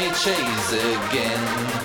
my chase again.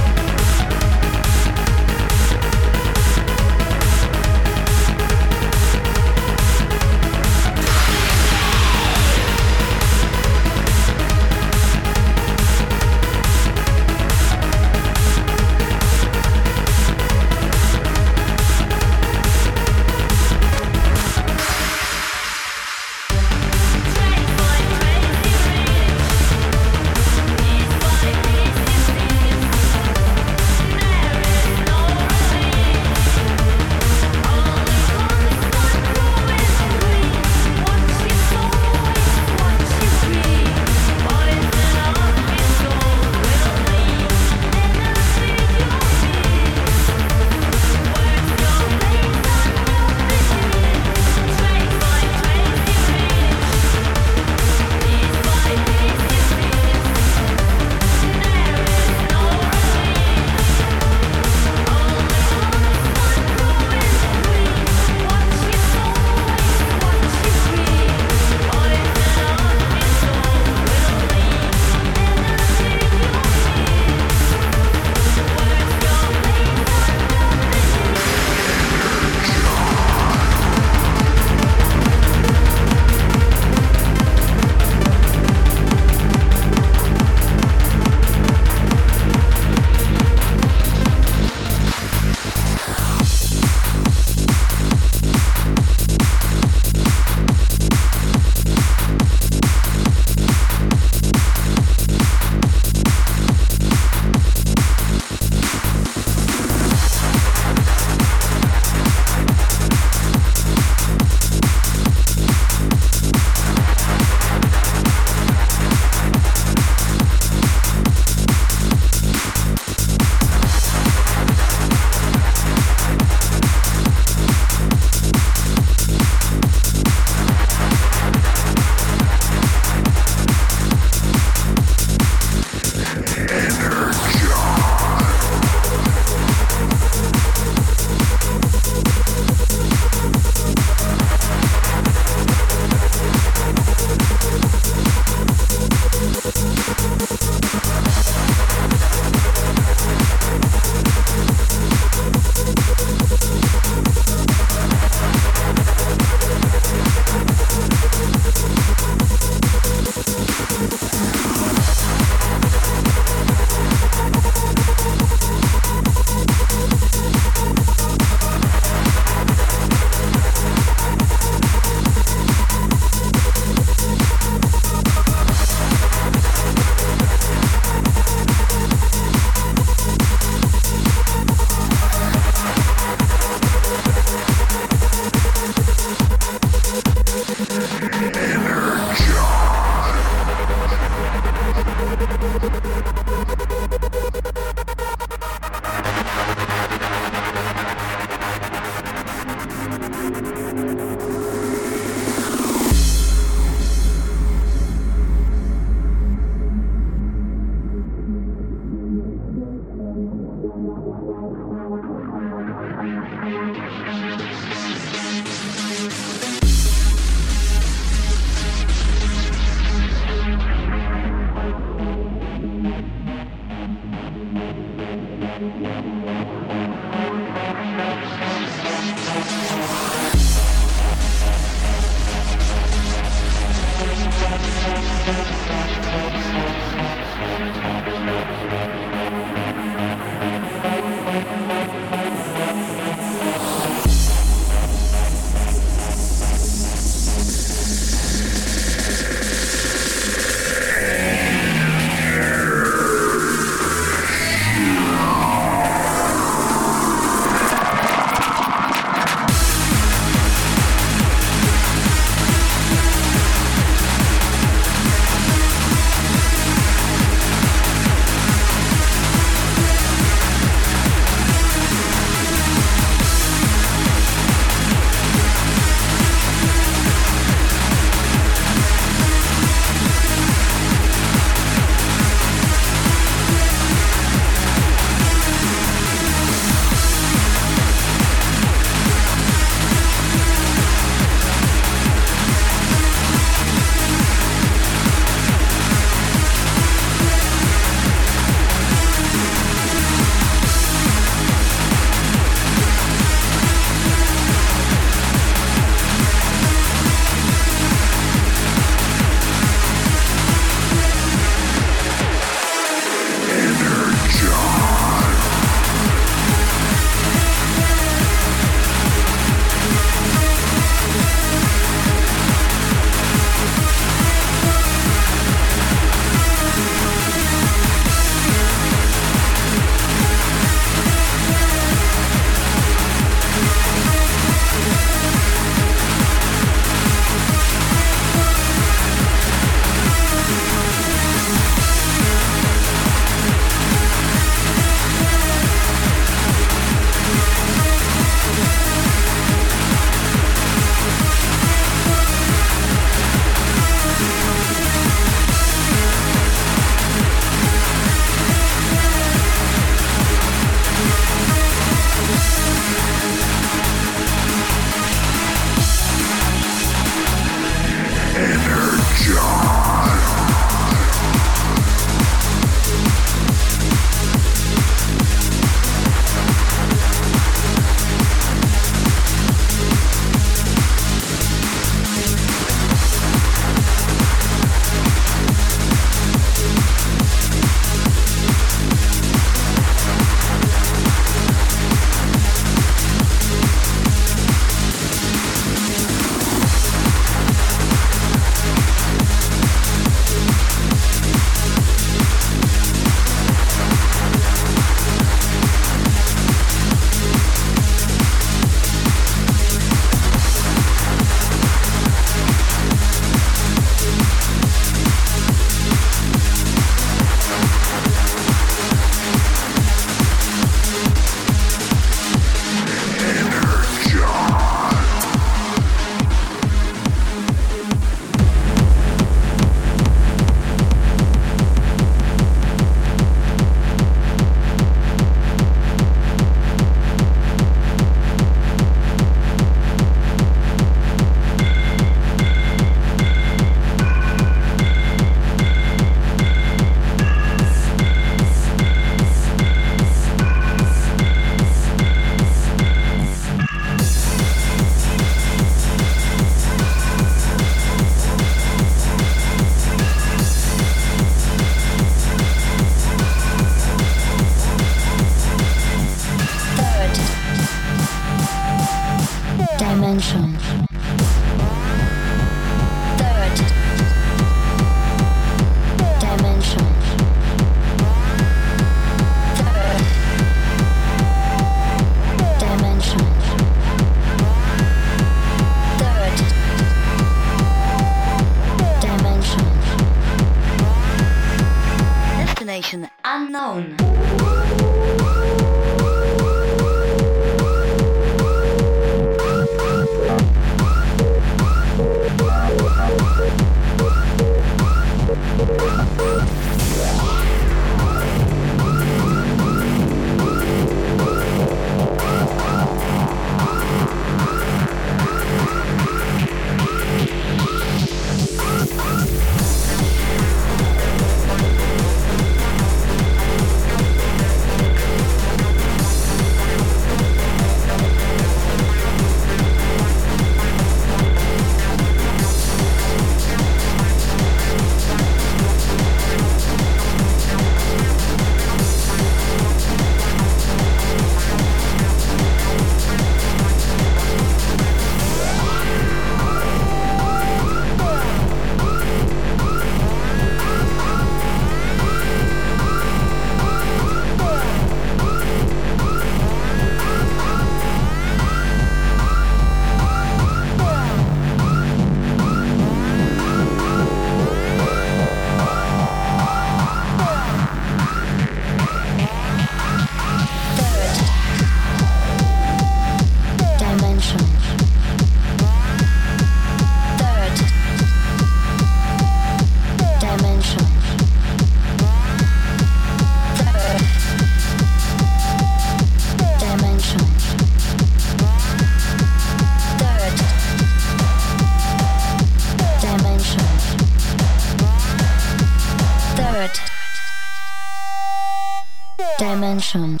Dimension.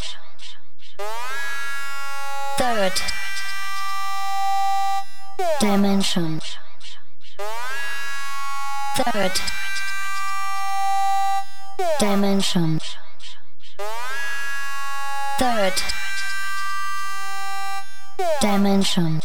Third dimension. Third dimension. Third dimension.